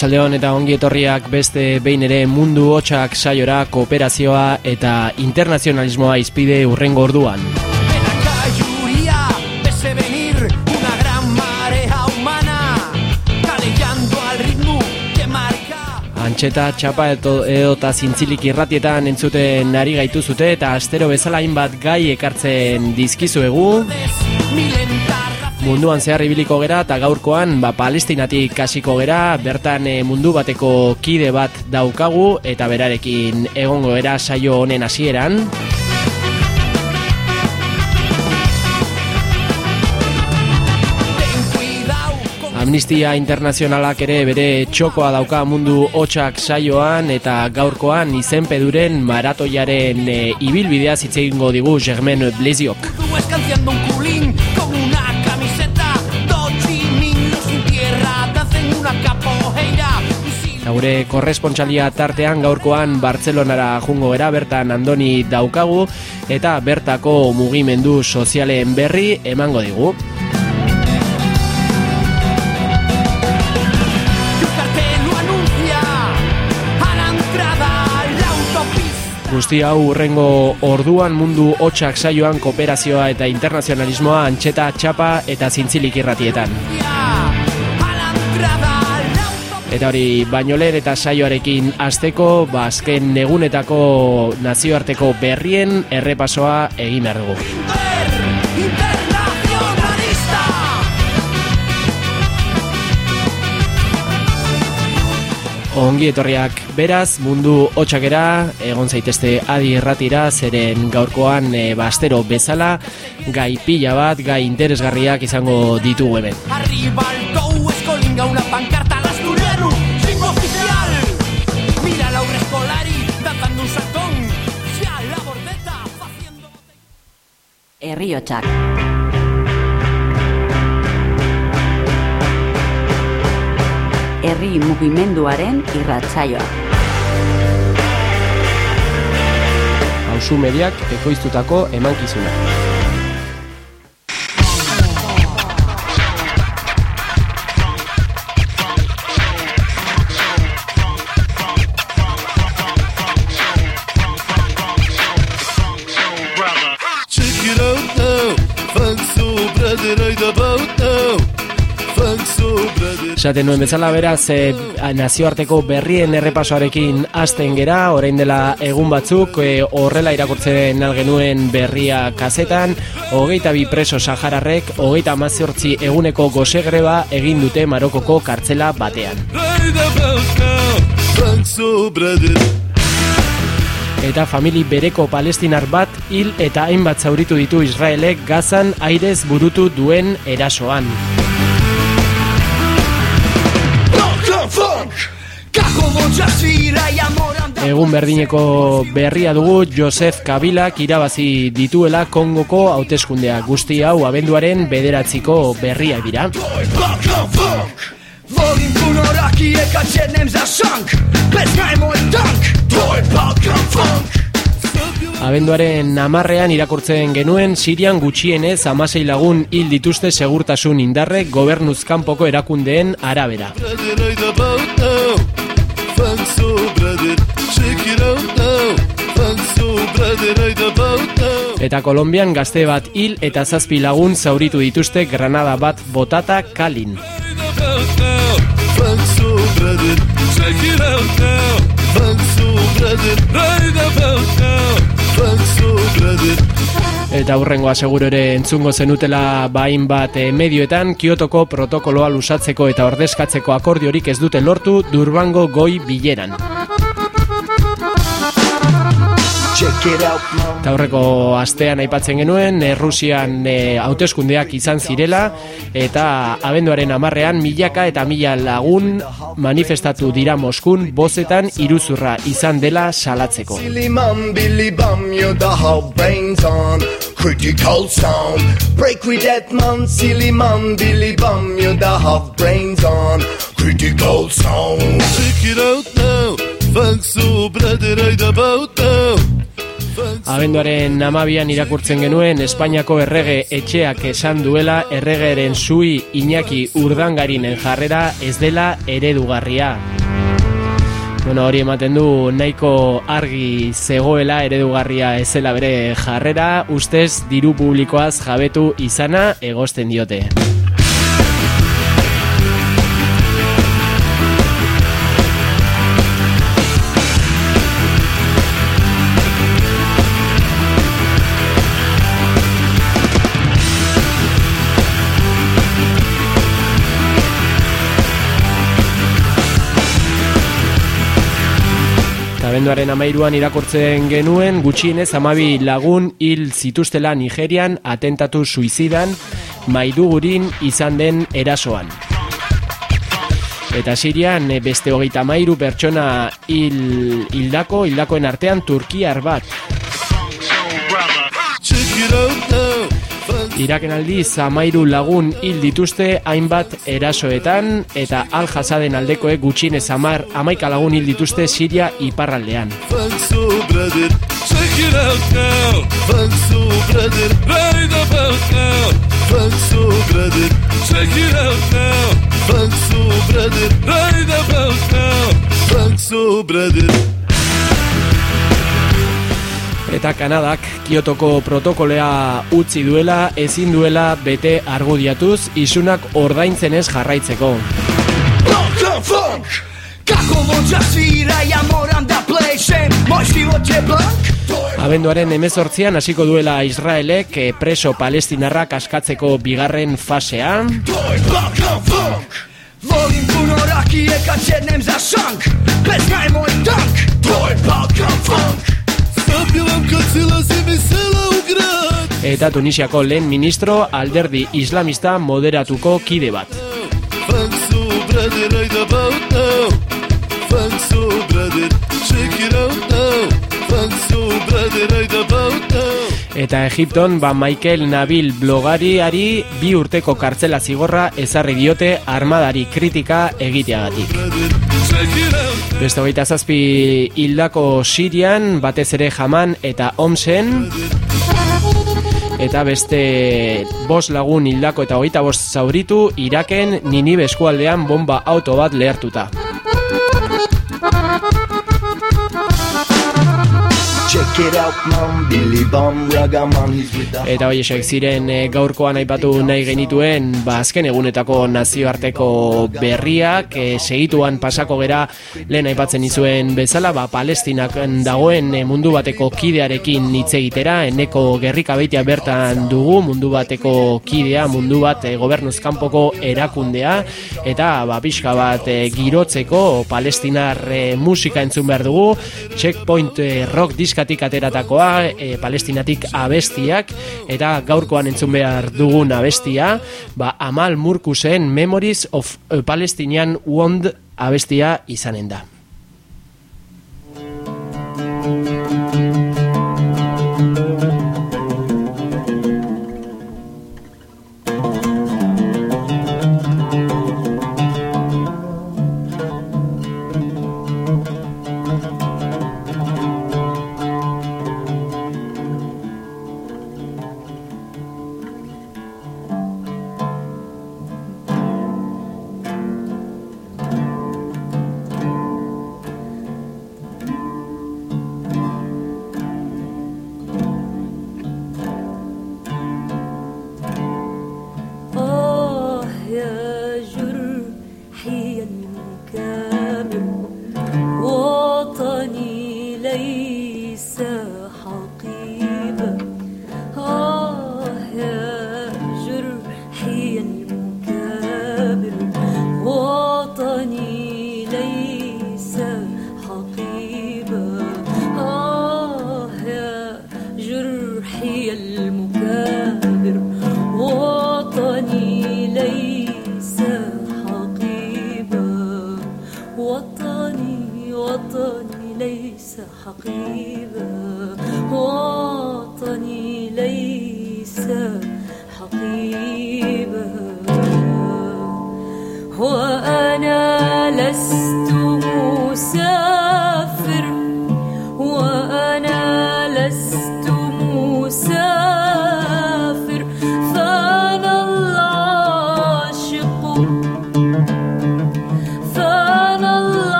Arratsaldeon eta ongi etorriak beste behin ere mundu hotxak saiora kooperazioa eta internazionalismoa izpide urrengo orduan. Antxeta, txapa edo eta zintzilik irratietan entzuten nari gaitu zute eta astero bezala hainbat gai ekartzen dizkizuegu. Munduan zehar ibiliko gera eta gaurkoan ba, palestinatik kasiko gera, bertan eh, mundu bateko kide bat daukagu eta berarekin egongo era saio honen hasieran. Amnistia Internazionalak ere bere txokoa dauka mundu hotxak saioan eta gaurkoan izenpeduren maratoiaren e, ibilbidea zitzeingo digu Germen Bleziok. Gure korrespontsalia tartean gaurkoan Bartzelonara jungo era bertan Andoni daukagu eta bertako mugimendu sozialen berri emango digu. Guzti hau urrengo orduan mundu hotxak saioan kooperazioa eta internazionalismoa antxeta txapa eta zintzilik irratietan. Eta hori, baino lehen eta saioarekin azteko, ba, azken negunetako nazioarteko berrien errepasoa egin behar dugu. Ongi etorriak beraz, mundu hotxakera, egon zaitezte adi erratira, zeren gaurkoan e, bastero bezala, gai pila bat, gai interesgarriak izango ditugu hemen. Herriotsak. Herri mugimenduaren irratsaioa. Hauzu mediak ekoiztutako emankizuna. Esaten nuen bezala beraz e, nazioarteko berrien errepasoarekin hasten gera, orain dela egun batzuk e, horrela irakurtzen algenuen berria kazetan, hogeita bi preso sahararrek, hogeita maziortzi eguneko gosegreba egin dute Marokoko kartzela batean. Eta famili bereko palestinar bat hil eta hainbat zauritu ditu Israelek gazan airez burutu duen erasoan. Egun berdineko berria dugu Josef Kabilak irabazi dituela Kongoko hauteskundea guzti hau abenduaren bederatziko berria dira. Abenduaren namarrean irakurtzen genuen Sirian gutxienez amasei lagun hil dituzte segurtasun indarrek gobernuzkanpoko erakundeen arabera. Eta Kolombian gazte bat hil eta zazpi lagun zauritu dituzte Granada bat botata kalin. Thanks so Eta hurrengoa seguro ere entzungo zenutela bain bat e, medioetan Kiotoko protokoloa lusatzeko eta ordezkatzeko akordiorik ez dute lortu Durbango goi bileran. Eta horreko astean aipatzen genuen, Errusian e, hauteskundeak izan zirela, eta abenduaren amarrean milaka eta mila lagun manifestatu dira Moskun, bozetan iruzurra izan dela salatzeko. Critical sound. Break with that man Silly man Billy bum You da have brains on. Critical sound. Check it out now. Thanks so brother I about now Abenduaren namabian irakurtzen genuen Espainiako errege etxeak esan duela erregeren zui Iñaki urdangarinen jarrera ez dela eredugarria. Bueno, hori ematen du nahiko argi zegoela eredugarria ezela bere jarrera, ustez diru publikoaz jabetu izana egosten diote. Abenduaren amairuan irakortzen genuen gutxienez amabi lagun hil zituztela Nigerian atentatu suizidan maidugurin izan den erasoan. Eta Sirian beste hogeita mairu pertsona hil, hildako, hildakoen artean Turkiar bat. Iraken aldiz amairu lagun hil dituzte hainbat erasoetan eta al jasaden aldekoek gutxinez amar amaika lagun hil dituzte Siria iparraldean. Eta Kanadak Kiotoko protokolea utzi duela, ezin duela bete argudiatuz, isunak ordaintzen ez jarraitzeko. Abenduaren emezortzian hasiko duela Israelek eh, preso palestinarrak askatzeko bigarren fasean. Volim puno rakije kad sjednem za šank Bez najmoj tank je Balkan Funk Eta Tunisiako lehen ministro alderdi islamista moderatuko kide bat. Eta Egipton, ba Michael Nabil blogariari bi urteko kartzela zigorra ezarri diote armadari kritika egiteagatik. Beste hogeita zazpi hildako Sirian, batez ere jaman eta omsen, eta beste bos lagun hildako eta hogeita bost zauritu, Iraken nini eskualdean bomba auto bat lehertuta. Eta hoi esek ziren e, gaurkoan aipatu nahi genituen ba, azken egunetako nazioarteko berriak e, segituan pasako gera lehen aipatzen izuen bezala ba, palestinak dagoen e, mundu bateko kidearekin hitz egitera eneko gerrika beitea bertan dugu mundu bateko kidea mundu bat e, gobernuzkanpoko erakundea eta ba, pixka bat e, girotzeko palestinar e, musika entzun behar dugu checkpoint e, rock diska Amerikatik ateratakoa, e, palestinatik abestiak, eta gaurkoan entzun behar dugun abestia, ba, Amal Murkusen Memories of Palestinian Wond abestia izanen da.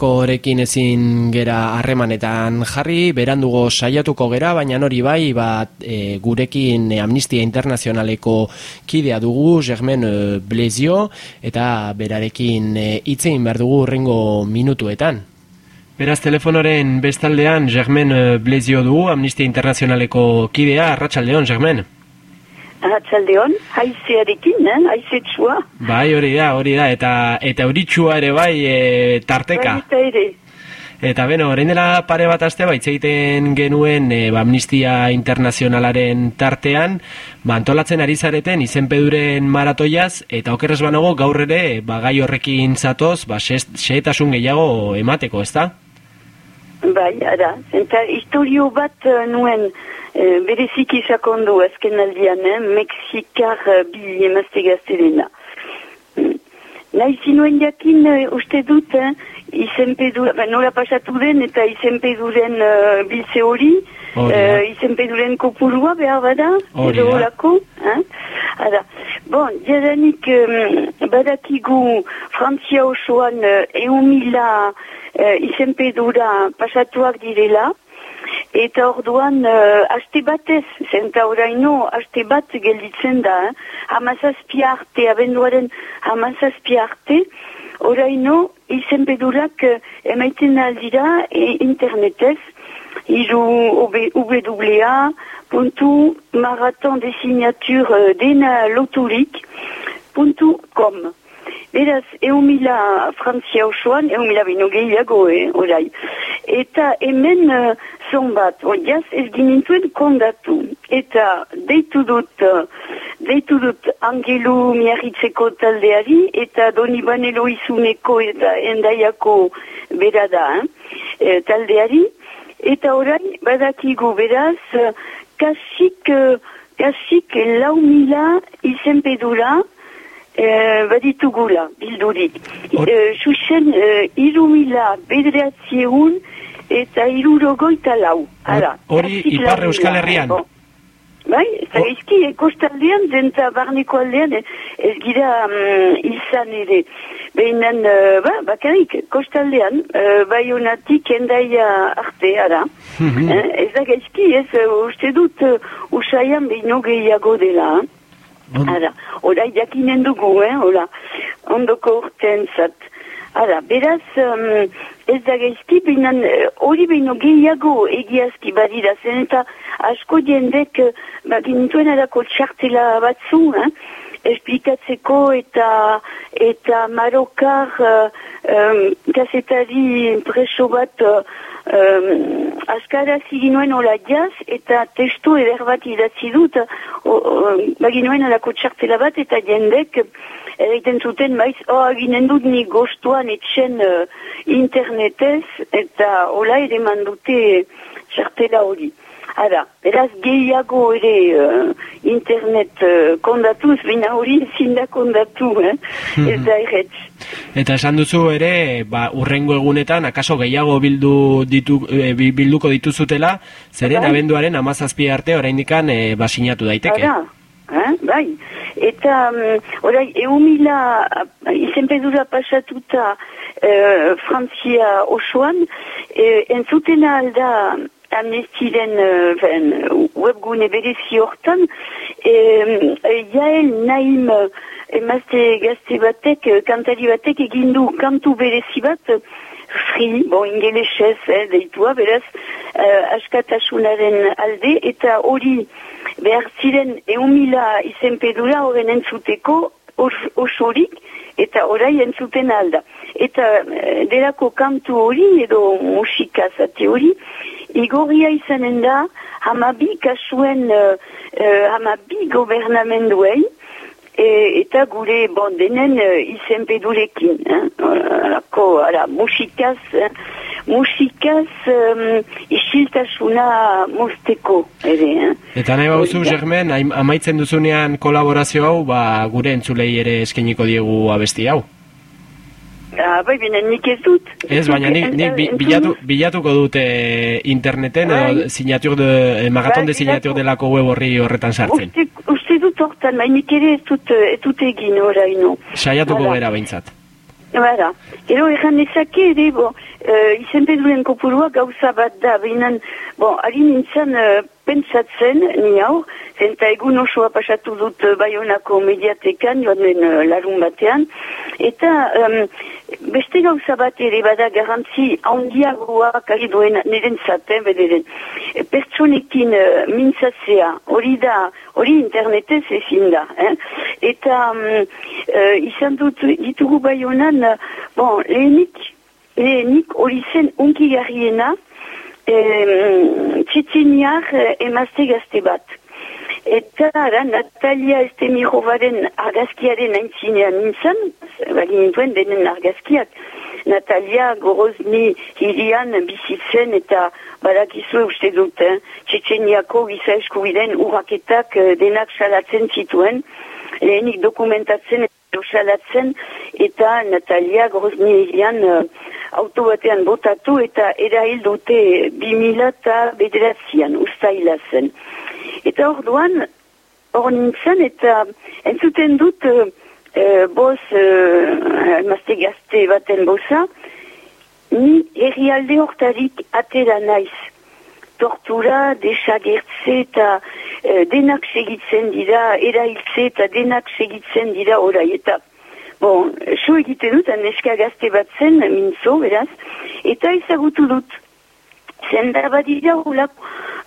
Eneko horekin ezin gera harremanetan jarri, berandugo saiatuko gera, baina hori bai, bat e, gurekin Amnistia Internazionaleko kidea dugu, Germen e, Blezio, eta berarekin e, itzein behar dugu ringo minutuetan. Beraz, telefonoren bestaldean, Germen e, Blezio dugu, Amnistia Internazionaleko kidea, Arratxaldeon, Germen. Arratxaldeon, haizearekin, eh? haizetxua. Bai, hori da, hori da, eta eta euritxua ere bai e, tarteka. Bai, eta ere. Eta beno, orain dela pare bat aste baitzeiten genuen e, Amnistia Internazionalaren tartean, ba, antolatzen ari zareten izenpeduren maratoiaz, eta okerrez banago gaur ere, ba, gai horrekin zatoz, ba, xeetasun gehiago emateko, ez da? Bai, ara, eta historio bat uh, nuen, E, berezik izakondu azken aldian, eh? Mexikar uh, bi emazte gaztelena. Mm. Nahi zinuen jakin uh, uste dut, eh? izenpedu, ba, nola pasatu den eta izenpeduren uh, bilze hori, uh, izenpeduren kopurua behar bada, edo horako. Eh? Ada. Bon, jadanik um, badakigu Frantzia osoan uh, eumila uh, izenpedura pasatuak direla, Eta orduan, uh, aste batez, zenta oraino, aste bat gelditzen da, eh? hamazazpi arte, abenduaren hamazazpi arte, oraino, izen pedurak uh, emaiten aldira e, internetez, iru www puntu maraton de signature uh, dena loturik puntu com. Beraz, eun mila frantzia osoan, mila bino gehiago, eh, orai. Eta hemen uh, zonbat, odiaz, ez ginintuen kondatu. Eta deitu dut, uh, deitu dut angelu miarritzeko taldeari, eta eta berada, eh, taldeari. Eta orai, badakigu beraz, uh, kasik, uh, kasik lau mila izenpedura, Eh, baditugula, bildurik. Xuxen, uh, uh, irumila bedreatzieun eta irurogoita lau. Hori iparre euskal herrian? Bai, eta izki, e, kostaldean, zenta barneko aldean, ez gira um, izan ere. Behinan, uh, ba, bakarik, kostaldean, uh, bai endaia arte, ara. Mm -hmm. eh, ez da gaizki, ez, uh, uste dut, uh, usaian behino gehiago dela, Hala, orai jakinen dugu, eh, hola, ondoko urten zat. Hala, beraz, um, ez da gaizki, eh, hori uh, behin gehiago egiazki badira, zen eta asko jendek, uh, ba, gintuen erako txartela batzu, eh, esplikatzeko eta eta marokar uh, um, kasetari preso bat uh, um, azkara ziginuen hola jaz, eta testu eder bat idatzi dut, baginuen alako txartela bat, eta jendek egiten zuten maiz, oh, aginen dut ni gostuan etxen uh, internetez, eta hola ere mandute txartela hori. Ara, beraz gehiago ere uh, internet uh, kondatuz, bina hori zinda kondatu, eh? Mm -hmm. ez da erretz. Eta esan duzu ere, ba, urrengo egunetan, akaso gehiago bildu ditu, e, bilduko dituzutela, zeren bai. abenduaren amazazpi arte oraindikan e, basinatu daiteke. Ara, eh? bai. Eta, um, orai, eumila izenpedura pasatuta e, Frantzia osoan, e, entzutena alda amnestiren uh, webgune berezi hortan, e, jael naim emazte gazte batek, eh, kantari batek egindu kantu berezi bat, free, bon, ingelesez, eh, deitua, beraz, uh, askatasunaren alde, eta hori behar ziren eumila izenpedura horren entzuteko osorik, eta orai entzuten alda. Eta uh, derako kantu hori, edo musika zate hori, igorria izanen da, hamabi kasuen, uh, uh, hamabi gobernamenduei, e, eta gure bon denen uh, izenpedurekin. Eh? Alako, ala, musikaz, eh? musikaz um, isiltasuna mozteko, ere. Eh? Eta nahi bauzu, Germen, amaitzen duzunean kolaborazio hau, ba, gure entzulei ere eskeniko diegu abesti hau. Ah, bai, bine, nik ez dut. Ez, baina nik, nik bilatu, bilatuko dute interneten, bai. edo sinatur de, eh, maraton bai, de sinatur delako web horri horretan sartzen. Uste, uste dut hortan, baina nik ere ez dut, ez dut egin oraino. Saiatuko gara behintzat. Bara, ero egan ezake ere, bo, uh, izen peduren kopurua gauza bat da, behinan, bo, ari nintzen uh, pentsatzen, ni hau, zenta egun osoa pasatu dut uh, baionako mediatekan, joan den uh, larun batean, eta um, beste gauza bat ere bada garantzi handiagoa kari duen niren zaten, bederen, pertsonekin uh, mintzatzea, hori da, hori internetez ezin da, eh? eta um, uh, izan dut ditugu baionan, bon, lehenik, lehenik hori zen unki garriena, txitziniak emazte gazte bat. Eta ara, Natalia Estemirovaren argazkiaren aintzinean nintzen, bagin nintuen denen argazkiak. Natalia Gorozni hirian bizitzen eta badakizu uste dut, eh? txetxeniako giza eskubiden urraketak eh, denak salatzen zituen, lehenik dokumentatzen eta salatzen, eta Natalia Gorozni hirian uh, auto batean botatu eta erahil dute 2000 eta bederatzean ustaila. Eta hor duan, hor nintzen eta entzuten dut uh, boz, uh, mazte gazte baten boza, ni herrialde hortarik atera naiz. Tortura, desagertze eta uh, denak segitzen dira, erahiltze eta denak segitzen dira orai. Eta Bon, so egite dut, aneska gazte bat zen, mintzo, beraz, eta ezagutu dut. Zenda badira ulak,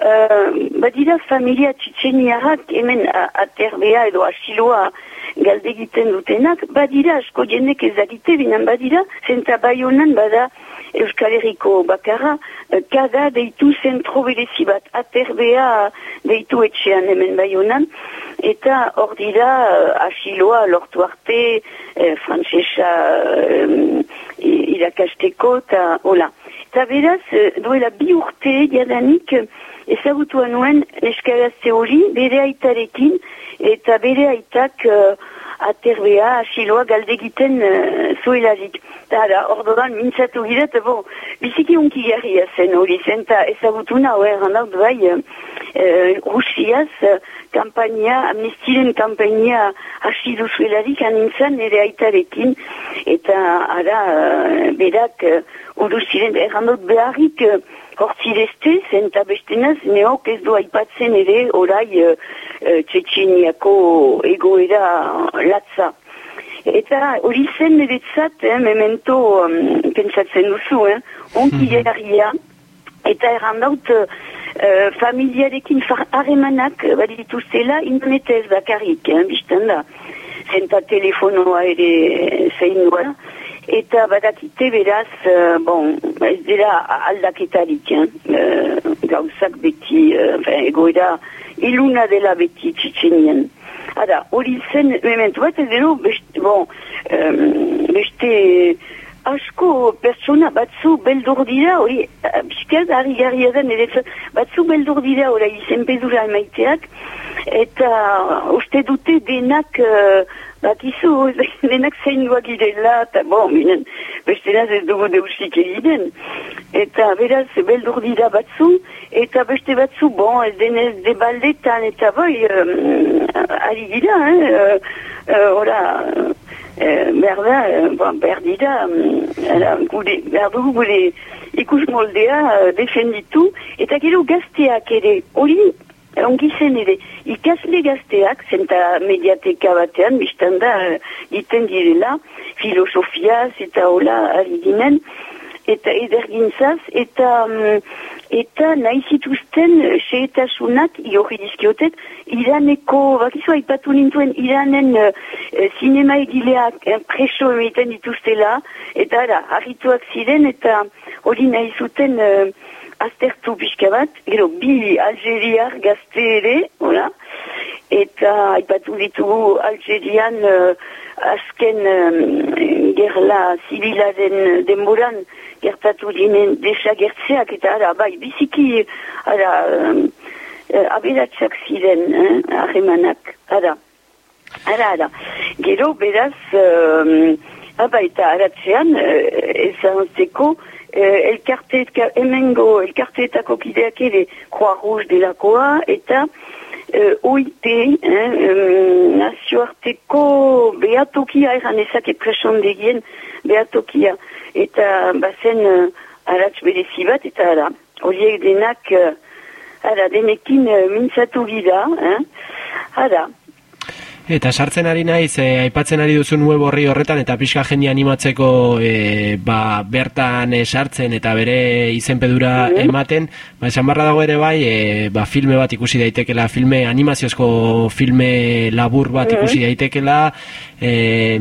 uh, badira familia txitseniarrak hemen aterbea edo asiloa galdegiten dutenak, badira asko jenek ezagite binan badira, zenta baionan bada Euskal Herriko bakarra, uh, kada deitu zentro berezi bat, aterbea deitu etxean hemen baionan, eta hor dira uh, asiloa lortu arte uh, frantzesa uh, irakasteko eta hola. Eta beraz, uh, duela bi urte jadanik ezagutu anuen neskarazte hori bere aitarekin eta bere aitak uh, aterbea asiloa galdegiten uh, zuelarik. Eta hor dodan mintzatu giret, bo, biziki unki garria zen hori zen, eta ezagutu nahu errandaut bai, uh, Rusiaz, uh, kampaina, amnestiren kampaina hasi duzuelarik anintzen ere aitarekin, eta ara, uh, berak, uh, uru ziren, errandot beharrik, uh, hortzirezte, zenta bestenaz, neok ez du aipatzen ere, orai, uh, uh, txetxiniako egoera latza. Eta hori zen eretzat, eh, memento, um, pentsatzen duzu, eh, onki mm eta errandaut, uh, uh, familiarekin harremanak badituztela internetez bakarrik, eh, bizten da. Zenta telefonoa ere zein duela. Eta badakite beraz, uh, bon, ez dira aldaketarik, eh? uh, gauzak beti, uh, egoera iluna dela beti txitsenien. Hada, hori zen, mementu bat, ez dero, beste, bon, um, beste, asko pertsona batzu beldur dira, hori, biskaz, harri garri edan, batzu beldur dira, hori, izenpedura emaiteak, eta uste dute denak, uh, bakizu, denak zein duak idela, eta bo, minen, beste naz ez dugu deusik egiten. Eta beraz, beldur dira batzu, eta beste batzu, bon, ez denez debaldetan, eta boi, um, ari dira, eh, uh, uh, Eh, berda, eh, bon, mm, gure, berdu gure ikus moldea uh, defenditu, eta gero gazteak ere, hori ongi zen ere, ikasle gazteak, zenta mediateka batean, biztanda, uh, direla, filosofiaz eta hola ari ginen, eta edergintzaz, eta um, eta nahi zituzten seetasunak iorri dizkiotet, iraneko, bakizu haipatu nintuen, iranen uh, sinema egileak uh, preso emiten dituztela, eta ara, harrituak ziren, eta hori nahi zuten uh, aztertu pixka bat, gero, bi algeriar gazte ere, hola, eta haipatu ditugu algerian uh, azken um, gerla zibilaren denboran, gertatu dinen desagertzeak eta ara, bai, biziki, ara, um, uh, aberatsak ziren, eh, ahemanak, ara, ara, ara. Gero, beraz, um, aba eta aratzean, uh, ezan zeko, uh, elkarte, emengo, elkarteetako kideak ere, Croix Rouge delakoa, eta, uh, OIT, eh, um, nazioarteko behatokia eran ezak epresondegien behatokia, eta bazen uh, aratz berezi bat, eta ara, horiek denak, uh, ara, denekin uh, mintzatu gira, eh? ara, Eta sartzen ari naiz, e, aipatzen ari duzun web horri horretan, eta pixka jendia animatzeko e, ba, bertan e, sartzen eta bere izenpedura mm ematen, ba, esan barra dago ere bai, e, ba, filme bat ikusi daitekela, filme animaziozko filme labur bat ikusi daitekela, e,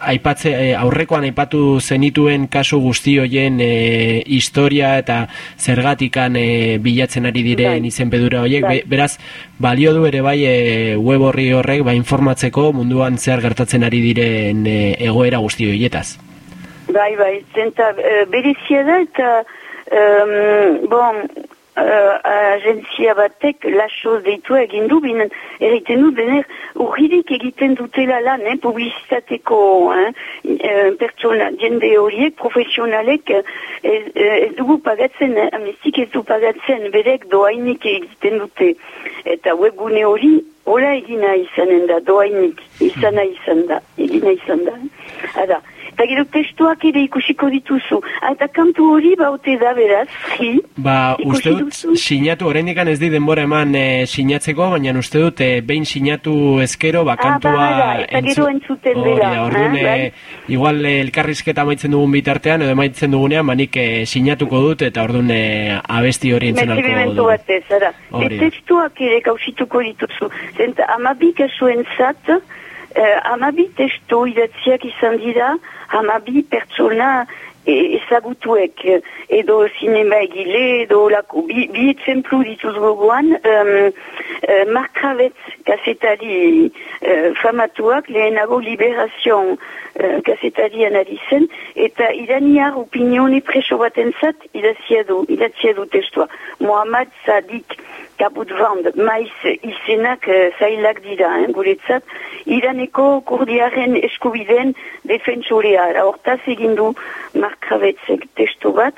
aipatze, aurrekoan aipatu zenituen kasu guzti hoien e, historia eta zergatikan e, bilatzen ari diren bai. izenpedura horiek, bai. beraz, balio du ere bai e, web horri horrek, ba, informatzeko munduan zer gertatzen ari diren e, egoera guzti horietaz. Bai, bai, zenta e, berezia da eta um, bon, uh, agentzia batek lasoz deitu egin du, binen eriten du dener urririk egiten dutela lan, eh, publizitateko eh, pertsona, jende horiek, profesionalek ez, ez dugu pagatzen, eh, amnestik ez du pagatzen, berek doainik egiten dute. Eta webgune hori Ola egina izanen da, doainik, izana izan da, egina izan da. Hada, eta gero testuak ere ikusiko dituzu. Ah, eta kantu hori baute da beraz, fri. Ba, uste dut, sinatu, horrein ez di denbora eman e, sinatzeko, baina uste dut, e, behin sinatu ezkero, ba, kantua... Ah, ba, eta gero entzuten dela. Orduan, ah, bai. igual elkarrizketa maitzen dugun bitartean, edo maitzen dugunean, manik e, sinatuko dut, eta orduan e, abesti hori entzen alko dugu. Batez, ara. Testuak ere kausituko dituzu. Zenta, amabik esuen zat, eh, amabi testo idatziak izan dira, amabi pertsona ezagutuek, edo sinema egile, edo lako, bi, bi etzemplu dituz gogoan, um, uh, Mark Ravetz, kasetari uh, famatuak, lehenago liberazion uh, kasetari analizen, eta iraniar opinione preso baten zat, idatzia du, idatzia du testoa. Mohamed Sadik, kaput vand, maiz izenak uh, zailak dira, eh, guretzat, iraneko kurdiaren eskubiden defensorea, hortaz egindu markrabetzek testo bat,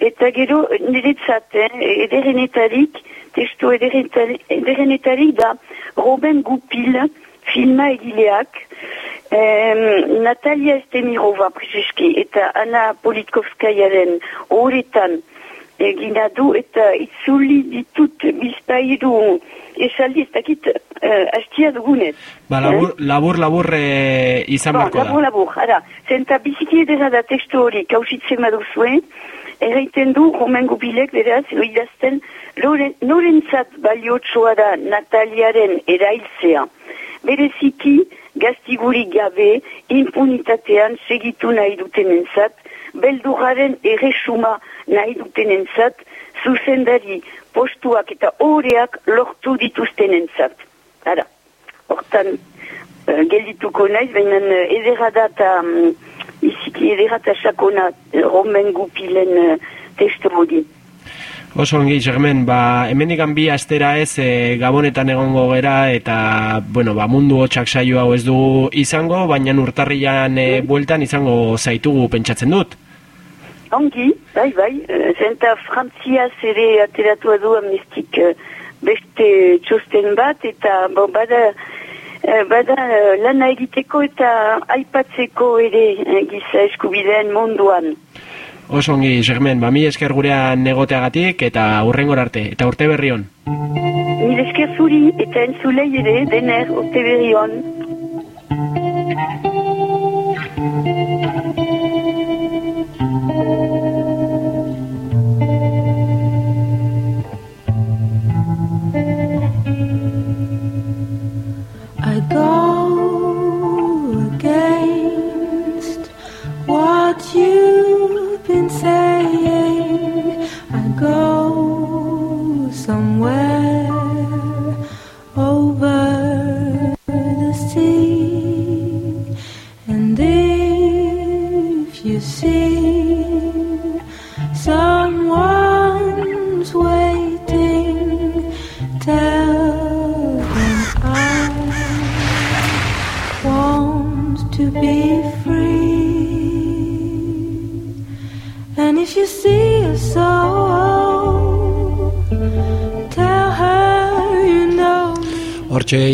eta gero niretzat, eh, ederenetarik, testo ederenetarik da Robin Gupil, filma egileak, um, Natalia Estemirova, Prizeski, eta Anna Politkovskayaren horretan, egina du eta itzuli ditut bizpairu esaldi ez dakit uh, hastia dugunez. Ba, labur, eh? labur, labur e, izan ba, da. Labur, labur, ara. Zenta biziki edera da tekstu hori kausitzen maduzuen, erraiten du Roman Gubilek beraz, idazten, norentzat baliotsua da Nataliaren erailtzea. Bereziki, gaztigurik gabe impunitatean segitu nahi dutenen zat, belduraren erresuma nahi dutenen zat, zuzendari postuak eta oreak lortu dituztenen zat. Hara, hortan uh, geldituko naiz, baina uh, ederada eta um, iziki ederada sakona uh, romen gupilen uh, testu hori. Oso ongi, Germen, ba, hemen bi astera ez e, gabonetan egongo gera eta, bueno, ba, mundu hotxak saio hau ez du izango, baina urtarrian e, bueltan izango zaitugu pentsatzen dut. Ongi, bai, bai, e, zenta Frantzia zere ateratu edu amnestik e, beste txosten bat eta, bo, bada, e, bada lana egiteko eta aipatzeko ere giza eskubideen munduan. Oso ongi, Germen, ba, mi esker gurean negoteagatik eta urrengor arte, eta urte berri hon. Mi esker zuri eta entzulei ere dener urte berri hon.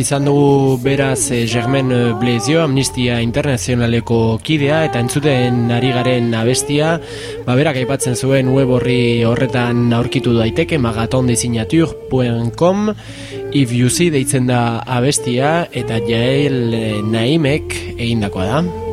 Izan dugu beraz eh, Germain eh, Blezio, Amnistia Internazionaleko kidea eta entzuten ari garen abestia, ba berak aipatzen zuen web horri horretan aurkitu daiteke magatondesignatur.com if you see deitzen da abestia eta Jael eh, Naimek egindakoa da.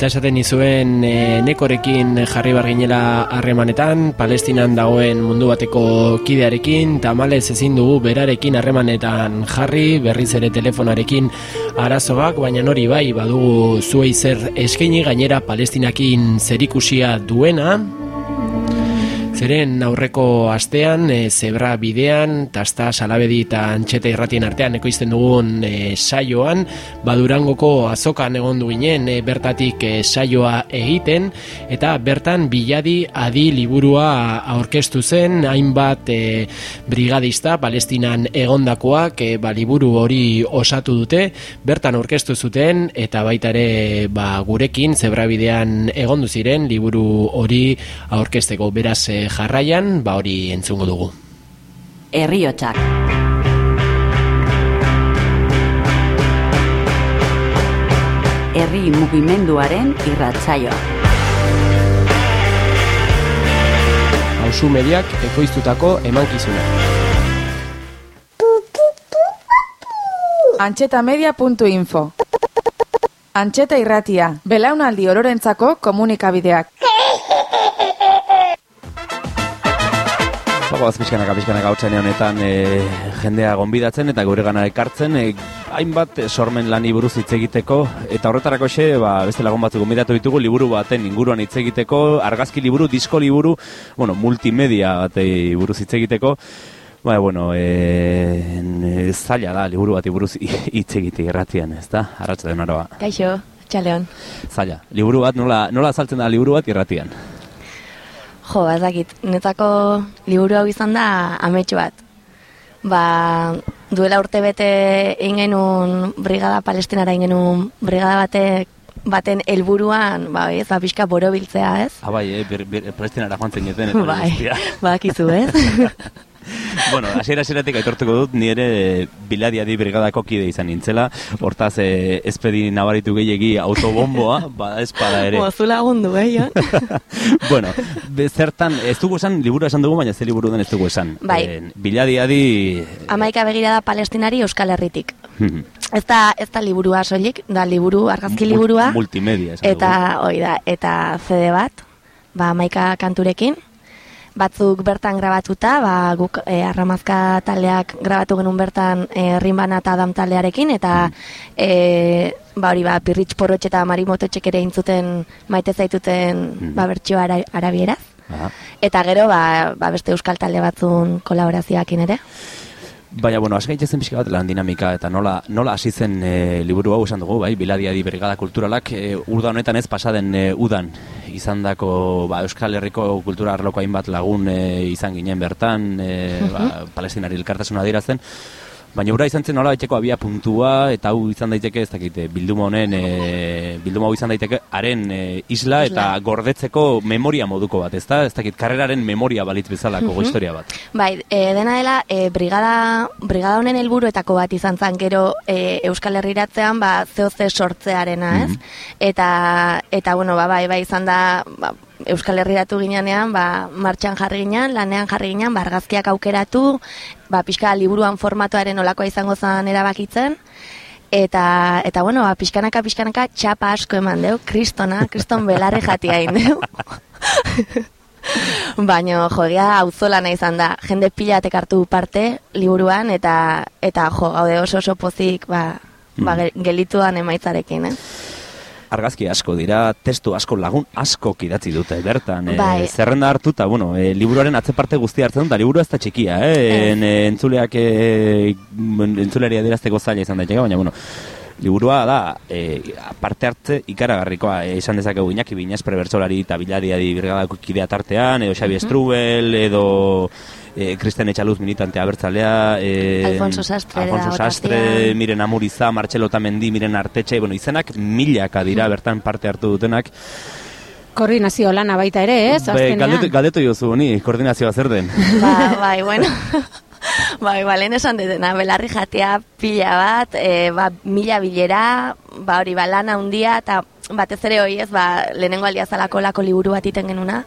Eta esaten izuen e, nekorekin jarri barginela harremanetan, palestinan dagoen mundu bateko kidearekin, tamales ezin dugu berarekin harremanetan jarri, berriz ere telefonarekin arazoak, baina hori bai, badugu zuei zer eskaini gainera palestinakin zerikusia duena, Zeren aurreko astean, e, zebra bidean, tasta salabedi eta antxeta irratien artean ekoizten dugun e, saioan, badurangoko azokan egon du ginen e, bertatik e, saioa egiten, eta bertan biladi adi liburua aurkeztu zen, hainbat e, brigadista palestinan egondakoak e, ba, liburu hori osatu dute, bertan aurkeztu zuten, eta baita ere ba, gurekin zebra bidean egondu ziren liburu hori aurkezteko. Beraz jarraian, ba hori entzungo dugu. Herriotsak. Herri mugimenduaren irratsaioa. Ausu mediak ekoiztutako emankizuna. Antxetamedia.info Antxeta irratia, belaunaldi ororentzako komunikabideak. Bagoaz pixkanaka, pixkanaka hau honetan e, jendea gonbidatzen eta gure gana ekartzen e, hainbat sormen lani buruz hitz egiteko eta horretarako xe, ba, beste lagun batzuk gonbidatu ditugu liburu baten inguruan hitz egiteko argazki liburu, disko liburu bueno, multimedia batei buruz hitz egiteko Ba, bueno, e, zaila da, liburu bat buruz hitz egite irratian, ez da? Arratza den aroa. Kaixo, txaleon. Zaila, liburu bat, nola, nola saltzen da liburu bat irratian? Jo, ez dakit, netako liburu hau izan da ametxo bat. Ba, duela urte bete egin genuen brigada palestinara egin genuen brigada batek baten helburuan, ba, ez, ba, pixka borobiltzea, ez? Ah, bai, eh, palestinara joan zen jeten. Bai, bakizu, ez? bueno, hasiera hasieratik aitortuko dut ni ere Biladia di brigadako kide izan nintzela. Hortaz eh espedi nabaritu gehiegi autobomboa, bada espada ere. Mozu lagundu, eh? bueno, zertan ez dugu esan liburu esan dugu, baina ze liburu den ez dugu esan. Bai. Eh, Biladia di Amaika begirada palestinari Euskal Herritik. ez da, ez da liburua soilik, da liburu, argazki liburua. Multimedia, esan Eta, oi da, eta CD bat, ba, amaika kanturekin batzuk bertan grabatuta, ba, guk e, arramazka taldeak grabatu genuen bertan e, rinbana eta adam taldearekin, eta e, ba, hori ba, pirritx porrotxe eta marimototxek ere intzuten maite zaituten mm. ba, bertxioa ara, arabieraz. Eta gero, ba, ba, beste euskal talde batzun kolaborazioakin ere. Baina, bueno, hasi gaitzen pixka bat lan dinamika eta nola, nola hasi zen e, liburu hau esan dugu, bai, Biladia di Brigada Kulturalak, e, urda honetan ez pasaden e, udan. Izan dako ba, Euskal Herriko kultura arloko hainbat lagun e, izan ginen bertan, e, ba, palestinari elkartasuna zen, Baina ura izan zen nola baiteko abia puntua eta hau izan daiteke ez dakit bilduma honen e, bilduma hau izan daiteke haren e, isla, eta gordetzeko memoria moduko bat, ezta? Ez dakit karreraren memoria balitz bezalako uh historia bat. Bai, e, dena dela e, brigada, brigada honen helburuetako bat izan zen gero e, Euskal Herriratzean ba zeo ze sortzearena, ez? Eta eta bueno, ba bai, bai izan da ba, Euskal Herriratu ginean, ba, martxan jarri ginean, lanean jarri ginean, bargazkiak aukeratu, ba, pixka liburuan formatuaren olakoa izango zen erabakitzen, eta, eta bueno, ba, pixkanaka, pixkanaka, txapa asko eman deu, kristona, kriston belarre jati hain deu. Baina, jo, egia auzola izan da, jende pilatek hartu parte liburuan, eta, eta jo, gaude oso oso pozik, ba, ba, mm. gelituan emaitzarekin, eh? Argazki asko dira, testu asko lagun asko kidatzi dute bertan. E, bai. zerrenda hartuta, bueno, e, liburuaren atzeparte guztia hartzen da, liburu ez da txikia, eh? En, e, entzuleak e, entzuleria dirazteko zaila izan daiteke, baina, bueno, liburua da e, parte hartze ikaragarrikoa e, izan dezakegu Iñaki Binez prebertsolari eta biladia di birgadako kidea tartean edo Xabi Estrubel edo e, Cristian Etxaluz militantea bertzalea e, Alfonso Sastre, Alfonso Sastre Miren Amuriza, Martxelo Tamendi, Miren Artetxe bueno, izenak milaka dira bertan parte hartu dutenak Koordinazio lana baita ere, ez? Be, galdetu, galdetu jozu, ni, koordinazioa zer den? Ba, bai, bueno. bai, balen esan detena, belarri jatea pila bat, e, ba, mila bilera, ba, hori, ba, lana handia eta batez ere hoi ez, ba, lehenengo aldia zalako lako liburu bat iten genuna,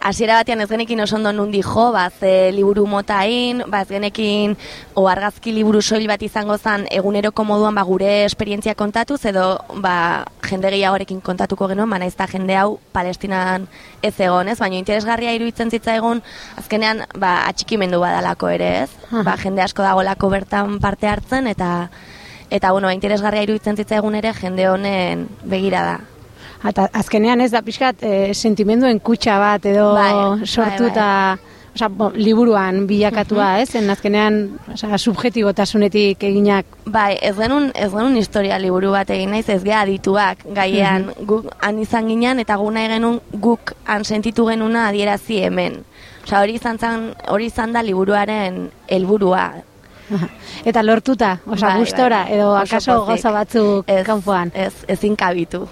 hasiera batean ez genekin oso ondo nundi jo, ba, ze liburu motain, ba, ez genekin oargazki liburu soil bat izango zen eguneroko moduan ba, gure esperientzia kontatu, edo ba, jende gehiagorekin kontatuko genuen, baina ez da jende hau palestinan ez egon, ez? Baina interesgarria iruditzen zitza egon, azkenean ba, atxikimendu badalako ere, ez? Ba, jende asko dagolako bertan parte hartzen, eta eta bueno, interesgarria iruditzen zitza egun ere jende honen begirada. Eta azkenean ez da pixkat e, sentimenduen kutsa bat edo bai, sortu eta bai, bai. liburuan bilakatua, ez? En azkenean oza, subjetibotasunetik eginak. Bai, ez genuen, ez genuen historia liburu bat egin naiz, ez geha dituak gaian guk han izan ginen eta guna genuen guk han sentitu genuna adierazi hemen. Osa, hori izan, hori izan da liburuaren helburua Eta lortuta, osa bai, gustora, bai, edo akaso goza batzuk ez, kanpoan. Ez, ezin kabitu.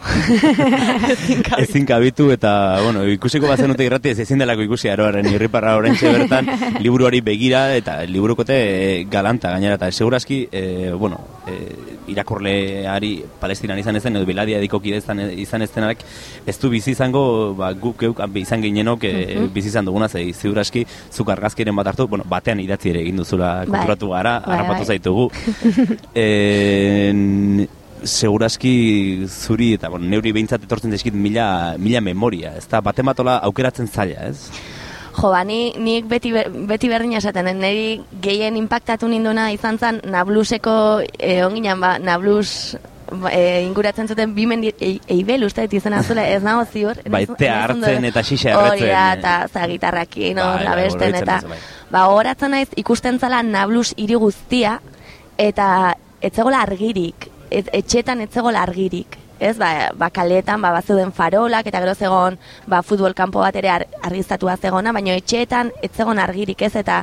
ezin kabitu eta, bueno, ikusiko bazen dute irrati ez ezin delako ikusi aroaren irriparra horrentxe bertan, liburuari begira eta liburukote e, galanta gainera, eta segurazki, e, bueno, e, irakorleari palestinan izan ezen, edo biladia dikokide izan, izan ezenak, ez du bizi izango, ba, guk geuk izan ginenok e, bizi izan duguna, zei, ziurazki, zuk argazkiren bat hartu, bueno, batean idatzi ere egin duzula bai. konturatu gara, gara, bai, harrapatu bai. zaitugu. en, segurazki zuri eta bueno, neuri behintzat etortzen deskit mila, mila memoria, ez da batematola aukeratzen zaila, ez? Jo, ba, ni, nik beti, beti berdin esaten, niri gehien impactatu ninduna izan zen Nabluseko, e, onginan, ba, Nablus ba, e, inguratzen zuten bi mendi, e, eibel uste dut izena zula, ez nago ziur. Bai, entzun- tea entzun hartzen eta xixa erretzen. Hori da, eta za, gitarrakin, bai, abesten, oroitzen eta, bai. ba, horatzen naiz, ikusten zala Nablus hiri guztia, eta etzegola argirik, et, etxetan etzegola argirik. Ez, ba, ba kaletan, ba, bazeuden farolak, eta gero zegon, ba, futbol kanpo bat ere ar, argiztatua zegona, baina etxeetan etzegon argirik, ez, eta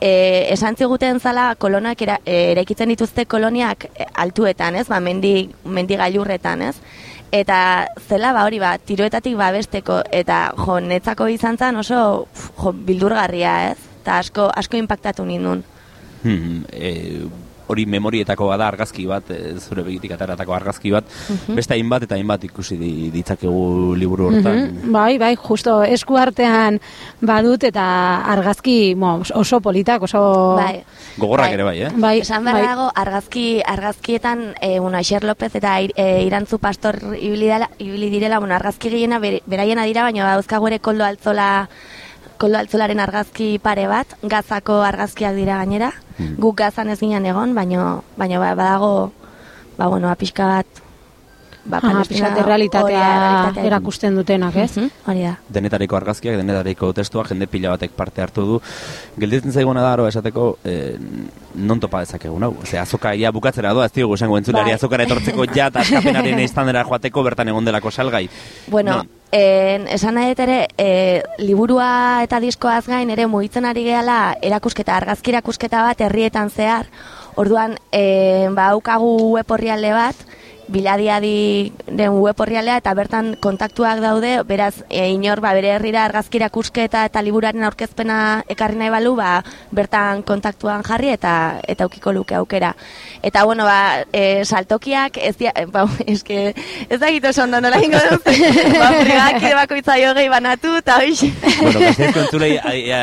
e, esan ziguten zala kolonak era, e, eraikitzen dituzte koloniak altuetan, ez, ba, mendi, mendi gailurretan, ez, eta zela ba hori ba tiroetatik babesteko eta jo netzako izan zen oso jo bildurgarria ez? Eta asko asko inpaktatu nindun Hmm, e, hori memorietako bada argazki bat, e, zure begitik ateratako argazki bat, beste hainbat eta hainbat ikusi di, ditzakegu liburu hortan. Mhm, Bai, bai, justo esku artean badut eta argazki mo, oso politak, oso... bai Gogorrak Bai. ere bai, eh? Bai, Esan behar bai. dago, argazki, argazkietan, e, bueno, Aixer López eta Ir- e, Irantzu Pastor ibili, dela, ibili direla, bueno, argazki gehiena beraiena dira, baina dauzkagu ere koldo altzola, koldo altzolaren argazki pare bat, gazako argazkiak dira gainera, Hmm. guk gazan ez ginen egon, baina, baina ba, badago, ba, bueno, apixka bat, ba, Aha, realitatea erakusten dutenak, ez? Mhm, Hori da. denetariko argazkiak, denetariko testua, jende pila batek parte hartu du. Gelditzen zaiguna da, aro, esateko, eh, non topa dezakegun, hau? Ose, azoka ia bukatzera doa, ez diogu esango entzulari Bai. azokara etortzeko ja, eta askapenaren iztandera joateko bertan egon delako salgai. Bueno, Non? En, esan nahi ere, e, liburua eta diskoaz gain ere mugitzen ari gehala erakusketa, argazki erakusketa bat herrietan zehar. Orduan, e, ba, haukagu web bat, biladiadiren web orrialdea eta bertan kontaktuak daude, beraz, e, inor, ba, bere herrira argazki erakusketa eta liburaren aurkezpena ekarri nahi balu, ba, bertan kontaktuan jarri eta eta ukiko luke aukera. Eta, bueno, ba, e, saltokiak, ez, dia, ba, eske, ez da oso ondo nola ingo dut, ba, pribaki bakoitza jogei banatu, eta hoix. bueno, gazteizko entzulei,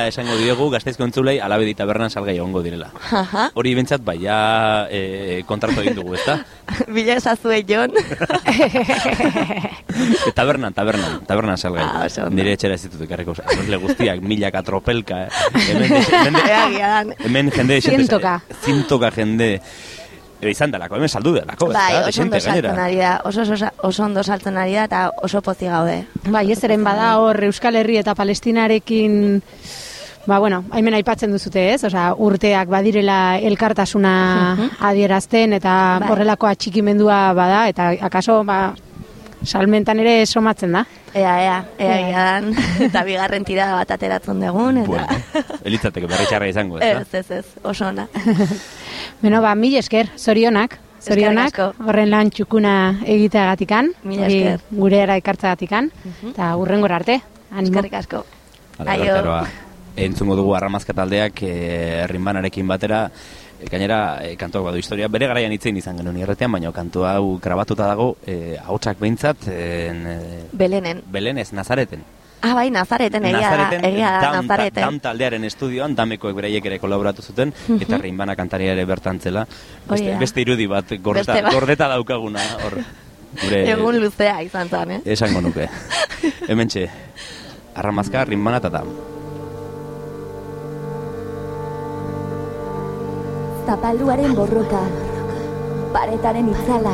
esango diogu, gazteizko entzulei alabedi tabernan salgai egongo direla. Aha, Hori bentsat, bai, ja e, kontratu egin dugu, ezta? bila esazue jon. E, tabernan, tabernan, tabernan salgai. Ah, oso. Nire etxera ez ditut ekarriko, erosle guztiak, milaka tropelka, eh? hemen, hemen, dan. hemen jende... Zientoka. Zientoka jende... E, izan delako, hemen saldu delako, Bai, oso ondo saltzen ari da, oso, oso, oso ondo saltzen ari da, eta oso pozi gaude. Bai, ez eren bada hor Euskal Herri eta Palestinarekin Ba, bueno, haimen aipatzen duzute, ez? Osea, urteak badirela elkartasuna adierazten eta Bai. horrelako atxikimendua bada eta akaso, ba, salmentan ere somatzen da. Ea, ea, ea, Ea. dan, eta bigarren tirada bat ateratzen dugun, eta... Bueno, elitzateke berri txarra izango, ez Ez, ez, ez, oso ona. Beno, ba, mil esker, zorionak. Zorionak, horren lan txukuna egiteagatikan, esker. gure era ekartzagatikan, eta hurrengora arte. Animo. Eskerrik asko. Aio. Entzungo dugu arramazka taldeak e, rinbanarekin batera, e, gainera e, kantuak badu historia, bere garaian itzein izan genuen irretean, baina kantu hau grabatuta dago, e, ahotsak behintzat, e, Belenen. Belen ez, Nazareten. Ah, bai, Nazareten, egia da, egia da, Dam- Nazareten. Dam taldearen estudioan, damekoek beraiek ere kolaboratu zuten, eta rinbana kantaria ere bertantzela. Beste, da. beste irudi bat, gordeta, Beste gordeta daukaguna, hor. Gure, Egun luzea izan zen, eh? Esango nuke. Hementxe, arramazka, rinbana eta dam. Zapalduaren borroka, paretaren itzala,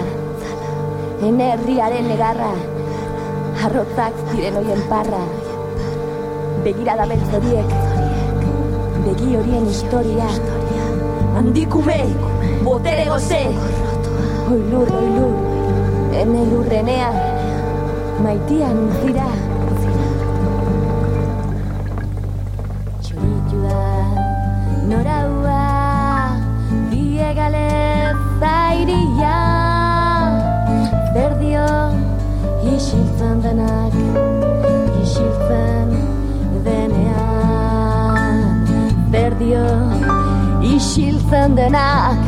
enerriaren negarra, arrotzak ziren hoien parra, begirada beltz horiek, begi horien historia, handikume, botere goze, oilur, oilur, ene lurrenea, maitian zira. Txoritua, noraua, isiltzen denak,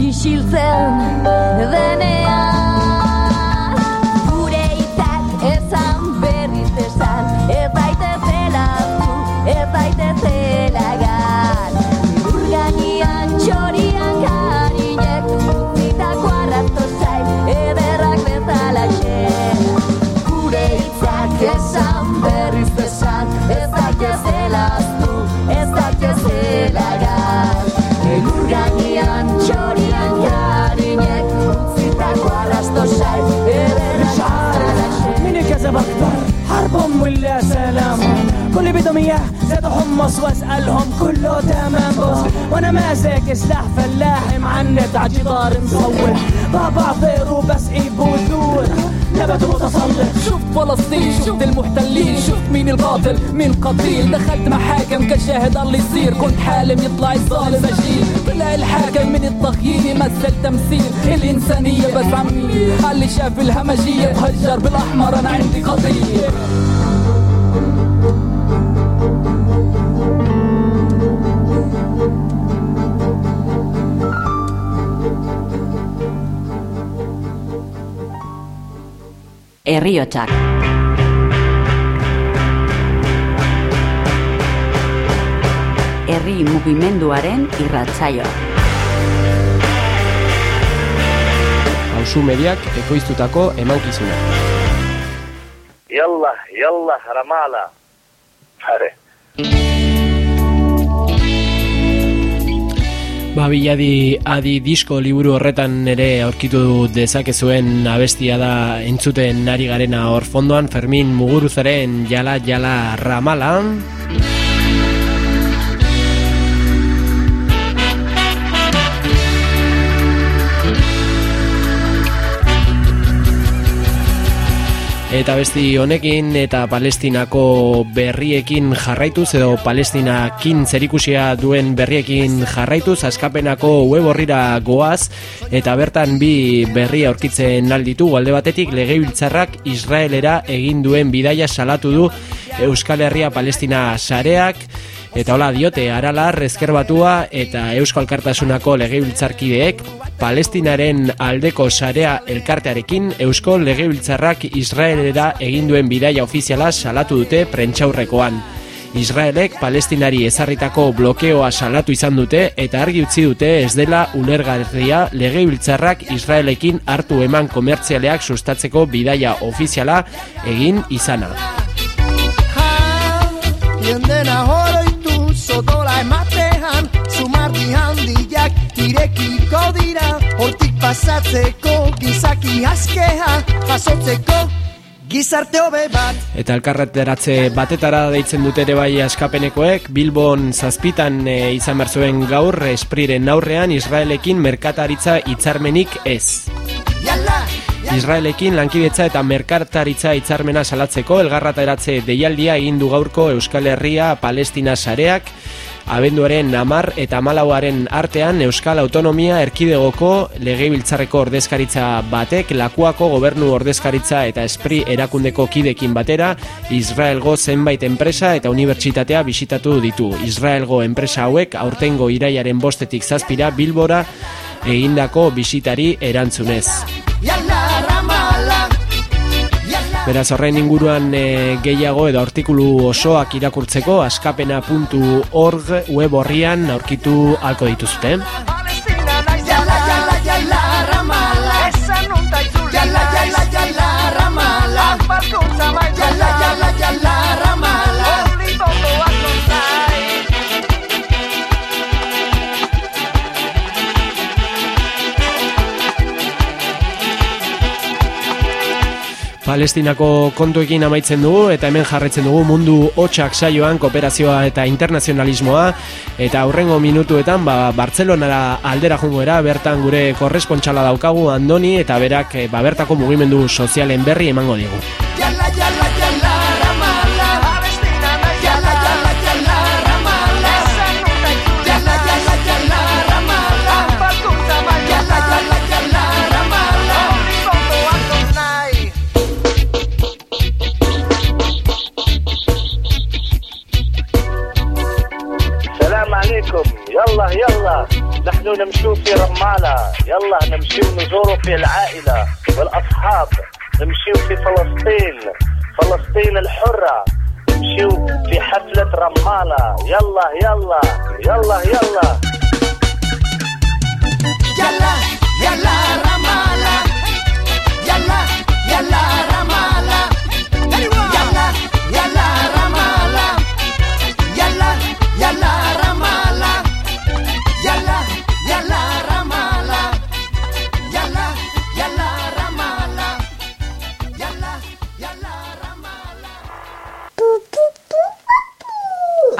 isiltzen denean. كذب بكتر حرب ولا سلام. كل بدهم إياه زاد حمص واسالهم كله تمام. بص وأنا ماسك سلاح فلاح معنت عالجدار مصور بابا طير وبس ايبوزور نبت متسلط شفت فلسطين شفت المحتلين شفت مين القاتل مين قتيل دخلت محاكم كشاهد اللي يصير. كنت حالم يطلع الظالم اجيل طلع الحاكم من التغيير يمثل تمثيل. الإنسانية بس عمي اللي شاف الهمجية تهجر بالأحمر أنا عندي قضية. Herriotsak Herri mugimenduaren irratsaia. Hauzu mediak ekoiztutako emankizuna. Yalla yalla Ramala Ba, biladi adi disko liburu horretan ere aurkitu dezakezuen abestia da entzuten ari garena hor fondoan Fermin Muguruzaren Jala Jala Ramala Eta besti honekin eta Palestinako berriekin jarraituz edo Palestinakin zerikusia duen berriekin jarraituz askapenako web horrira goaz eta bertan bi berri aurkitzen alditu alde batetik legebiltzarrak Israelera egin duen bidaia salatu du Euskal Herria Palestina sareak Eta hola diote, aralar, ezkerbatua eta Euskal Kartasunako legebiltzarkideek Palestinaren aldeko sarea elkartearekin Eusko legebiltzarrak Israelera egin duen bidaia ofiziala salatu dute prentxaurrekoan. Israelek Palestinari ezarritako blokeoa salatu izan dute eta argi utzi dute ez dela ulergarria legebiltzarrak Israelekin hartu eman komertzialeak sustatzeko bidaia ofiziala egin izana. Sodola ematean Zumardi handiak irekiko dira. Hortik pasatzeko gizaki askeha Jasotzeko gizarte hobe bat. Eta elkarreteratze batetara deitzen dute ere bai askapenekoek Bilbon zazpitan e, izan behar zuen gaur espriren aurrean Israelekin merkataritza hitzarmenik ez Israelekin lankidetza eta merkataritza hitzarmena salatzeko elgarrataratze deialdia egin du gaurko Euskal Herria Palestina sareak abenduaren amar eta malauaren artean Euskal Autonomia Erkidegoko legebiltzarreko ordezkaritza batek lakuako gobernu ordezkaritza eta espri erakundeko kidekin batera Israelgo zenbait enpresa eta unibertsitatea bisitatu ditu. Israelgo enpresa hauek aurtengo iraiaren bostetik zazpira Bilbora egindako bisitari erantzunez. Beraz horren inguruan e, gehiago edo artikulu osoak irakurtzeko askapena.org web horrian aurkitu halko dituzute. Palestinako kontuekin amaitzen dugu eta hemen jarretzen dugu mundu hotxak saioan kooperazioa eta internazionalismoa eta aurrengo minutuetan ba, Bartzelonara aldera jungoera bertan gure korrespontxala daukagu Andoni eta berak ba, bertako mugimendu sozialen berri emango digu. انه نمشيو في رمالة. يلا نمشيو نزورو في العائلة والأصحاب. نمشيو في فلسطين. فلسطين الحرة. نمشيو في حفلة رمالة. يلا يلا يلا يلا. يلا يلا رمالة. يلا يلا رمالة.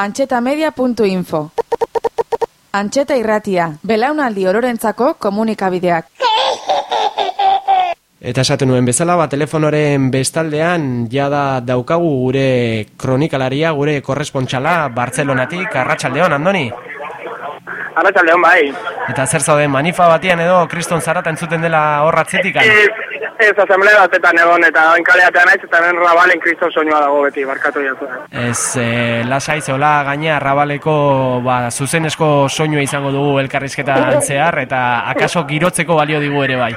Antxetamedia.info Antxeta irratia, belaunaldi ororentzako komunikabideak. Eta esaten nuen bezala, ba, telefonoren bestaldean jada daukagu gure kronikalaria, gure korrespontxala Bartzelonatik, Arratsaldeon Andoni? Arratxaldeon bai. Eta zer zaude, manifa batian edo kriston zarata entzuten dela horratzetik? Ez, ez asamblea batetan egon eta oinkaleatean naiz eta den rabalen kriston soinua dago beti, barkatu jatu. Ez, e, lasai zeola gaina arrabaleko ba, zuzenezko soinua izango dugu elkarrizketan zehar eta akaso girotzeko balio digu ere bai.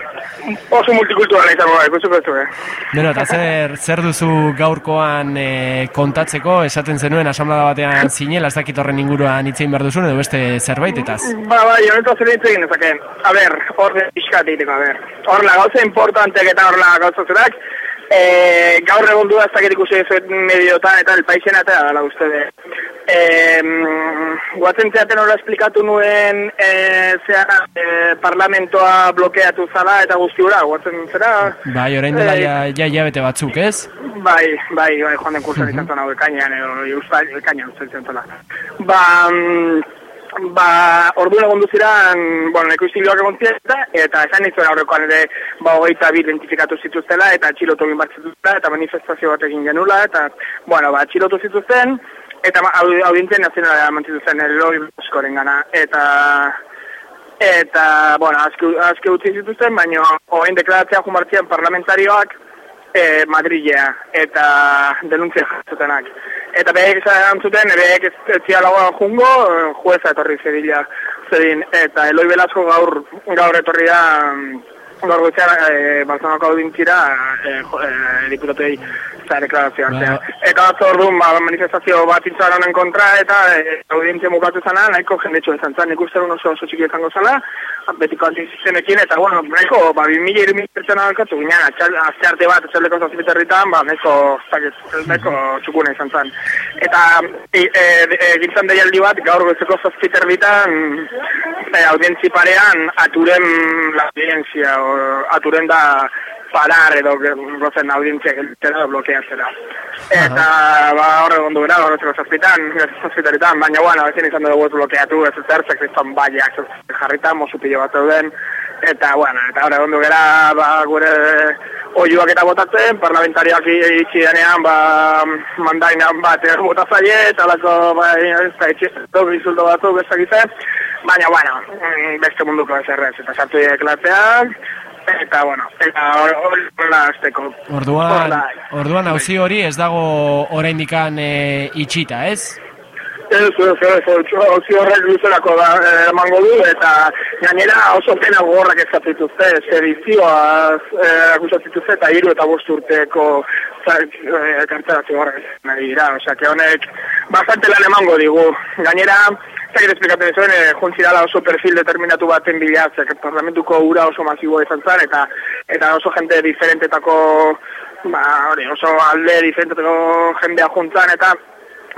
Oso multikulturala izango bai, ikusuko ez eh? Beno, eta zer, zer duzu gaurkoan e, kontatzeko, esaten zenuen asamblea batean zinela, ez dakit horren inguruan hitzein behar duzun, edo beste zerbaitetaz? Ba, bai, honetaz ere hitz egin ezake. A ber, hor pixkat egiteko, a ber. Hor la gauza importanteak eta hor la gauza zerak, e, gaur egon du ez dakit ikusi zuet mediotan eta el paisen eta dala uste de. E, guatzen zeaten hori esplikatu nuen e, zera, e, parlamentoa blokeatu zala eta guzti hura, guatzen zera. Bai, orain dela Eh, ja, ja hilabete batzuk, ez? Bai, bai, bai, joan den kursan izan zona euskal, ekainan uste zona. Ba, mm, ba, ordu egon duziran, bueno, neko istiloak egon zieta, eta esan nizuen aurrekoan ere, ba, hogeita bi identifikatu zituztela, eta atxilotu egin bat zituztela, eta manifestazio bat egin genula, eta, bueno, ba, atxilotu zituzten, eta audientzia nazionala eman zituzten eloi askoren gana, eta, eta, bueno, azke, azke utzi zituzten, baina orain deklaratzea jumartzian parlamentarioak e, Madrilea eta denuntzia jatzutenak. Eta behek izan zuten, behek ez, ez zialagoa jungo, eh, jueza etorri zedila zedin. Eta Eloi Velasco gaur, gaur etorri da, mm, gaur goizean e, Barcelonako audintzira e, jo- e, diputatuei eta deklarazioa. Ba- Eta atzo orduan ba, manifestazio bat intzaren honen kontra eta e, audientzia mugatu zana, nahiko jendetxo izan zen, nik uste oso oso txiki izango zela, betiko antizizenekin, eta bueno, nahiko, ba, 2000 irumi pertsona alkatu ginen, azte arte bat, atxaldeko zazpiterritan, ba, nahiko, zakez, nahiko txukuna izan zen. Eta e, e, e, gintzen deialdi bat, gaur goizeko zazpiterritan, e, audientzi parean, aturen la audientzia, o, aturen da parar edo gozen audientzia geltzera blokeatzera. Eta ba horre gondu gara, horretzeko zazpitan, zazpitaritan, baina bueno, ezin izan dugu blokeatu, ez ez zertzek kriston baiak jarrita, mozu pilo bat zeuden, eta bueno, eta horre gondu gara, ba, gure oiuak eta botatzen, parlamentariak itxi denean, ba, mandainan bat bota zaie, eta lako, ba, ez da, itxi insulto batzuk, ez dakitzen, baina, bueno, mm, beste munduko ez errez, eta sartu deklatzeak, eta, bueno, eta hor- hori hola azteko. Orduan, orduan hauzi hori ez dago oraindikan e, itxita, ez? Ez, ez, ez, ez, horrek luzerako da, eh, emango du, eta gainera oso pena gogorrak ez dituzte, sedizioa eh, akusatu dituzte, eta hiru eta bost urteko eh, kartzeratze horrek nahi dira, osea, que honek bastante lan emango digu. Gainera, zakit esplikatu nizuen, eh, juntzirala oso perfil determinatu baten bilatzek, parlamentuko ura oso masiboa izan zen, eta, eta oso jende diferentetako, ba, hori, oso alde diferentetako jendea juntzan, eta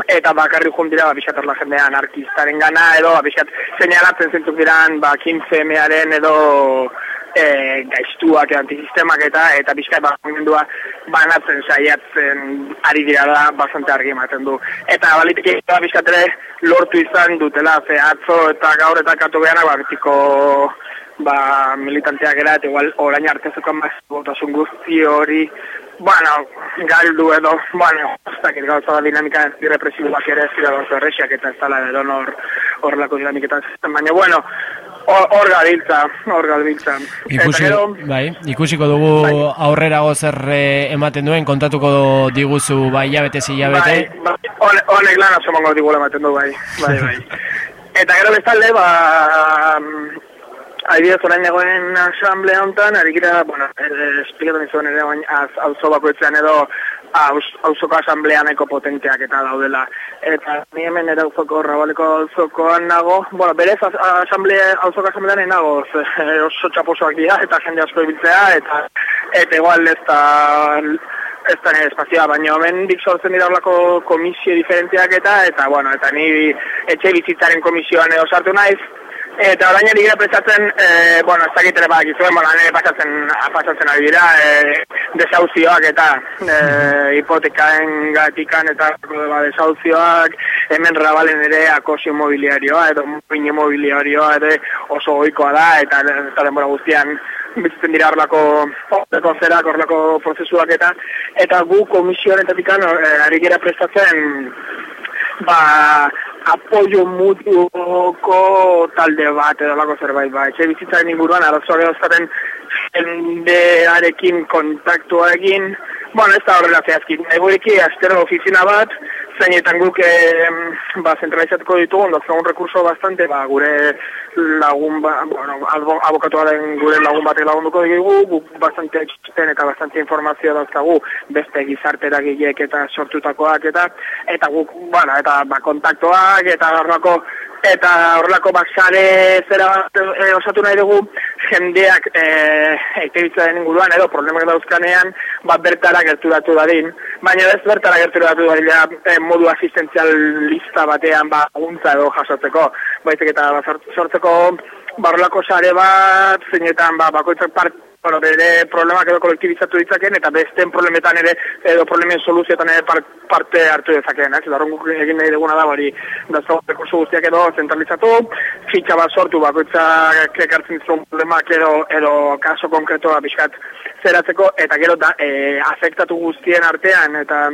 eta bakarri jun dira ba, pixkat horla jendea anarkistaren gana edo ba, pixkat seinalatzen zentzuk diran ba, 15 edo e, gaiztuak antisistemak eta eta pixkat ba, banatzen saiatzen ari dira da bastante argi ematen du. Eta baliteke ba, pixkat ere lortu izan dutela, ze atzo eta gaur eta katu behanak ba, betiko ba, militanteak era, eta igual orain arte zukan botasun guzti hori bueno, galdu edo, bueno, dakit gauza da dinamika irrepresiboak ere ez dira gauza errexak eta ez dala edo hor horrelako dinamiketan zizten, baina bueno, hor gabiltza, hor gabiltza. Ikusi, gero, bai, ikusiko dugu aurrerago zer eh, ematen duen, kontatuko diguzu bai hilabete hilabete. bai, bai, hone- honek lan oso mongo digula ematen du, bai, bai, bai. Eta gero bestalde, ba, Adibidez, orain egoen asamblea honetan, arikira, bueno, esplikatu nizuen ere, bain, az, auzo bakoitzean edo, auz- auzoko asamblea nahiko potenteak eta daudela. Eta ni hemen ere auzoko, rabaleko auzokoan nago, bueno, berez asamblea, auzoko asamblean nago, oso txaposoak dira, eta jende asko ibiltzea, eta, eta igual ez da, ez da nire espazioa, baina hemen dik sortzen dira horlako komisio diferenteak eta, eta, bueno, eta ni etxe bizitzaren komisioan edo sartu naiz, Eta orain ari gira prestatzen, e, bueno, ez dakit ere badakizuen, bueno, nire pasatzen, pasatzen ari dira, e, desauzioak eta e, hipotekaen gatikan eta ba, desauzioak, hemen rabalen ere akosio immobiliarioa edo moin immobiliarioa ere oso goikoa da eta, eta denbora guztian bizitzen dira horlako horlako zerak, horlako prozesuak eta eta gu komisioaren tatikan eh, ari gira prestatzen ba apoio mutuoko talde bat edo lako zerbait ba. Etxe bizitzaren inguruan arazoa dauzkaten jendearekin kontaktua egin, bueno, ez da horrela zehazki. Egoiki, astero ofizina bat, zeinetan guk eh, ba, zentralizatuko ditugu, ondo un rekurso bastante, ba, gure lagun, ba, bueno, abokatua den gure lagun batek lagunduko dugu, guk bastante txisten eta bastante informazio dauzkagu beste gizartera gilek eta sortutakoak eta eta guk, bueno, eta ba, kontaktoak eta horrelako eta horrelako baksare zera bat e, osatu nahi dugu jendeak e, den inguruan edo problemak dauzkanean bat bertara gerturatu dadin. Baina ez bertara gerturatu dadin e, modu asistentzialista batean ba, guntza edo jasotzeko. Baizik eta ba, sortzeko barrolako sare bat zeinetan ba, bakoitzak part bueno, bere problemak edo kolektibizatu ditzaken, eta besten problemetan ere, edo problemen soluzioetan ere parte hartu dezaken, ez? Guk egin nahi duguna da, bari, da rekurso guztiak edo zentralizatu, fitxa bat sortu, bakoitza kekartzen dituzun problemak edo, edo kaso konkretoa bizkat zeratzeko, eta gero da, e, afektatu guztien artean, eta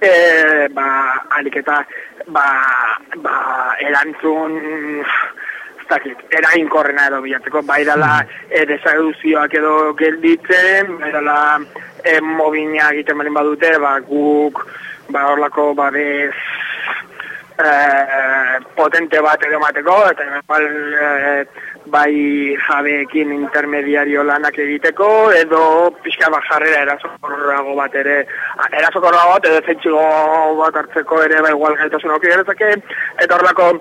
e, ba, alik eta, ba, ba, erantzun, ez dakit, eraginkorrena edo bilatzeko, bai dala e, desaguzioak edo gelditzen, bai dala e, mobina egiten balin badute, ba, guk, ba, horlako, ba, bez, e, potente bat edo mateko, eta bal, e, bai jabeekin intermediario lanak egiteko, edo pixka bat jarrera erasokorrago bat ere, erasokorrago bat edo zetxigo bat hartzeko ere, ba, igual gaitasun aukera eta horlako,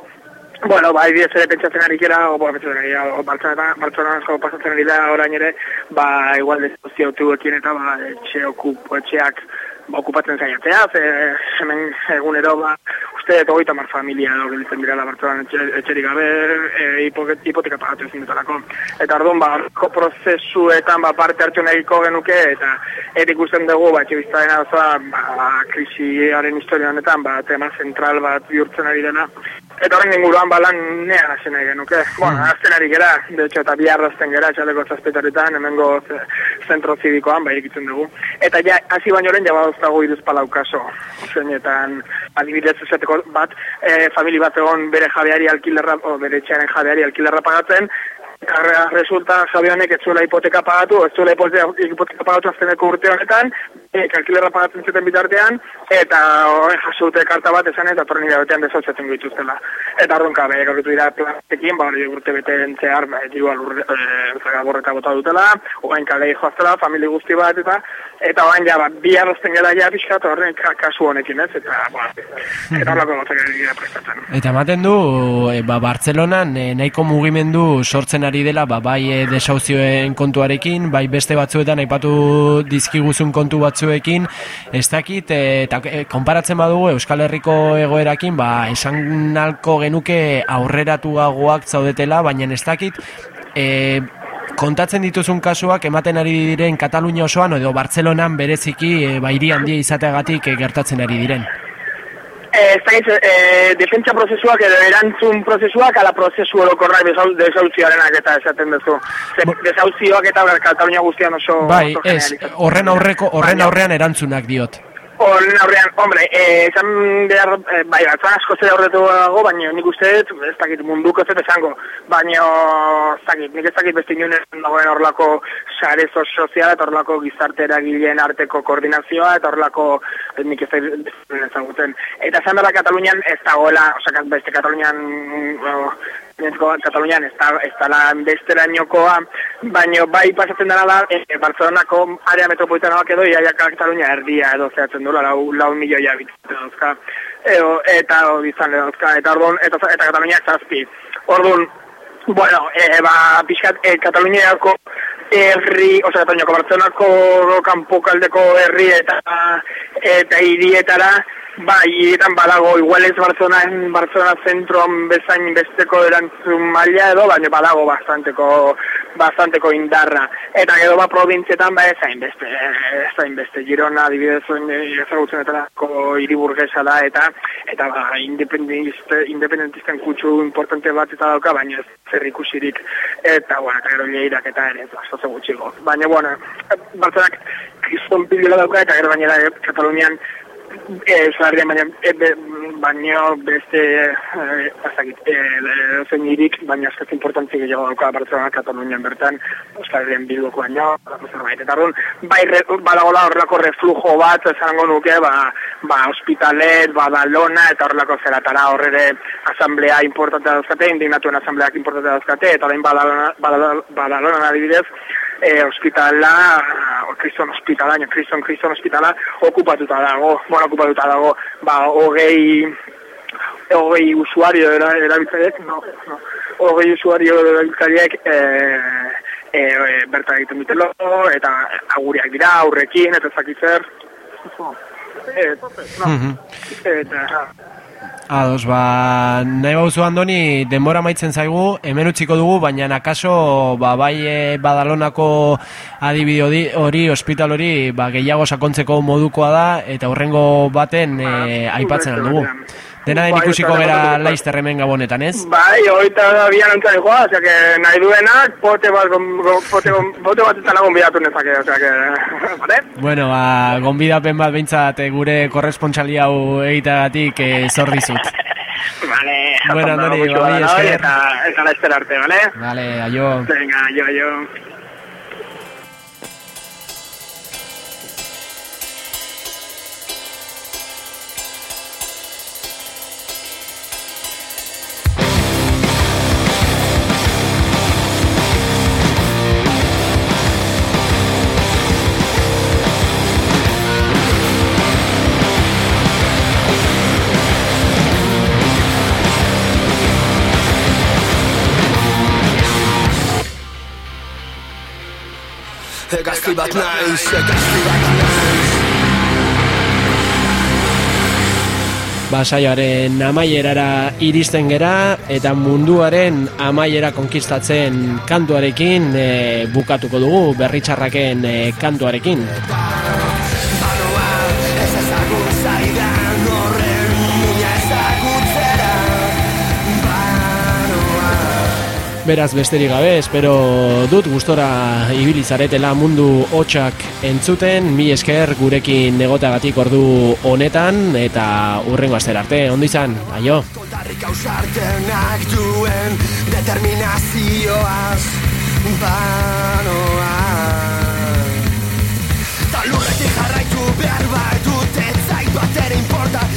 Bueno, bai, bidez ere pentsatzen ari kera, o, bueno, pentsatzen ari, o, baltzona asko pasatzen ari da orain ere, ba, igual dezozio ekin eta, ba, etxe okup, etxeak, ba, okupatzen zaiatzea, ze, hemen egunero, ba, uste, eta hogeita mar familia, hori ditzen dira la baltzona etxerik gabe, e, hipoteka pagatu ezin dutelako. Eta orduan, ba, prozesuetan, ba, parte hartu nahiko genuke, eta erik ikusten dugu, ba, etxe biztaren arazoa, ba, krisiaren historia honetan, ba, tema zentral bat bihurtzen ari dena, Eta horren inguruan balan nean hasi nahi genuke. Bueno, mm. azten ari gera, de hecho, eta biharra azten gera, txaleko zazpetaretan, hemengo zentro zidikoan, bai ikitzen dugu. Eta ja, hasi baino horren, jaba dauztago iruz palau kaso. Zeinetan, adibidez esateko bat, e, famili bat egon bere jabeari alkilerra, o bere txaren jabeari alkilerra pagatzen, Eta resulta Javi honek ez zuela hipoteka pagatu, ez zuela hipoteka pagatu azteneko urte honetan, e, kalkilerra pagatzen zuten bitartean, eta horren jasute karta bat esan eta torren batean desotzatzen dituztela. Eta orduan kabe, gaurritu dira planetekin, ba hori urte bete entzear, ba, dirua lurre, e, borreta bota dutela, oain kalei joaztela, famili guzti bat, eta eta oain ja, ba, bi arrozten gara ja pixkat horren kasu honekin ez, eta ba, eta horrako gotzak dira prestatzen. Eta ematen du, e, ba, Bartzelonan e, nahiko mugimendu sortzen ari dela, ba, bai e, desauzioen kontuarekin, bai beste batzuetan aipatu dizkiguzun kontu batzuekin, ez dakit, e, eta e, konparatzen badugu Euskal Herriko egoerakin, ba, esan nalko genuke aurreratu gagoak zaudetela, baina ez dakit, e, kontatzen dituzun kasuak ematen ari diren Katalunia osoan edo Bartzelonan bereziki e, ba, handia izateagatik e, gertatzen ari diren. Eh, ez da eh, defentsa prozesuak edo erantzun prozesuak ala prozesu orokorra desauzioarenak eta esaten duzu. Desauzioak eta Katalunia guztian oso... Bai, ez, horren aurreko, horren aurrean erantzunak diot. Horren aurrean, hombre, eh, esan behar, eh, bai, batzan asko zera horretu dago, baina nik uste dut, ez dakit munduko ez esango, baina, ez dakit, nik ez dakit beste inoen dagoen horrelako sare soziala eta horrelako gizartera gileen arteko koordinazioa eta horrelako eh, nik ez dakit ezaguten. Eta esan behar Katalunian ez dagoela, osak, beste Katalunian, Nentzko, Katalunian, ez da lan bestera niokoa, baina bai pasatzen dara da, e, Barcelonako area metropolitana bak edo, iaia Katalunia erdia edo zehatzen duela, lau, lau milioia bitzen dauzka, edo, eta bizan dauzka, eta orduan, eta, eta Katalunia zazpi. Orduan, bueno, e, ba, pixkat, e, Kataluniako herri, oza, Kataluniako Barcelonako kanpokaldeko herri eta, eta hirietara, Bai, etan badago, igual ez Barcelona, Barcelona zentroan bezain besteko erantzun maila edo, baina badago bastanteko bastanteko indarra. Eta gero ba provintzietan ba ez hainbeste, ez hainbeste. Girona adibidez oin ezagutzen etarako hiriburgesa da eta eta ba independentisten kutsu importante bat eta dauka, baina ez zer ikusirik eta bueno, eta gero leirak eta ere, ba, zoze gutxiko. Baina bueno, batzenak kriston pidiola dauka eta gero baina eh, Katalunian Eh, Euskal baina, e, be, baina beste, eh, azakit, eh, zen irik, baina azkaz importantzik gehiago dauka Barcelona, Katalunian bertan, Euskal Herrian bilduko baino, zerbait. Eta arrun, bai, re, badagola horrelako reflujo bat, esango nuke, ba, ba, hospitalet, badalona, eta horrelako zeratara horrere asamblea importantea dauzkate, indignatuen asambleak importantea dauzkate, eta orain badalona, badalona, badalona adibidez, e, ospitala, o, kriston ospitala, kriston, kriston ospitala, okupatuta dago, bueno, okupatuta dago, ba, hogei, hogei usuario era, erabiltzaiek, no, no, hogei usuario erabiltzaiek, e, e, e, bertan egiten dutelo, eta aguriak dira, aurrekin, eta zakitzer, et, no, eta, Ados, ba, nahi bauzu andoni, denbora maitzen zaigu, hemen utziko dugu, baina nakaso, ba, bai e, badalonako adibide hori, ospital hori, ba, gehiago sakontzeko modukoa da, eta horrengo baten e, aipatzen aldugu. Dena den ikusiko gera laizter hemen gabonetan, ez? Bai, hogeita da bian ontzari joa, osea que nahi duenak, pote bat, pote, pote bat eta lagun bidatu nezake, osea que? Bueno, ba, gonbidapen bat behintzat eh, gure korrespontxali hau egiteagatik eh, zorri zut. Vale, Bueno, Andoni, gutxi bai, esker. Eta, eta laizter arte, vale? Vale, aio. Venga, yo, yo. Gazti bat naiz, gazti bat naiz Ba, saioaren amaierara iristen gera eta munduaren amaiera konkistatzen kantuarekin e, bukatuko dugu berritxarraken e, kantuarekin. Beraz besterik gabe, espero dut gustora ibili zaretela mundu hotxak entzuten, mi esker gurekin egoteagatik ordu honetan eta urrengo astera arte. Ondo izan, aio. Determinazioaz banoa Ta lurretik jarraitu behar dut ez zait bat importa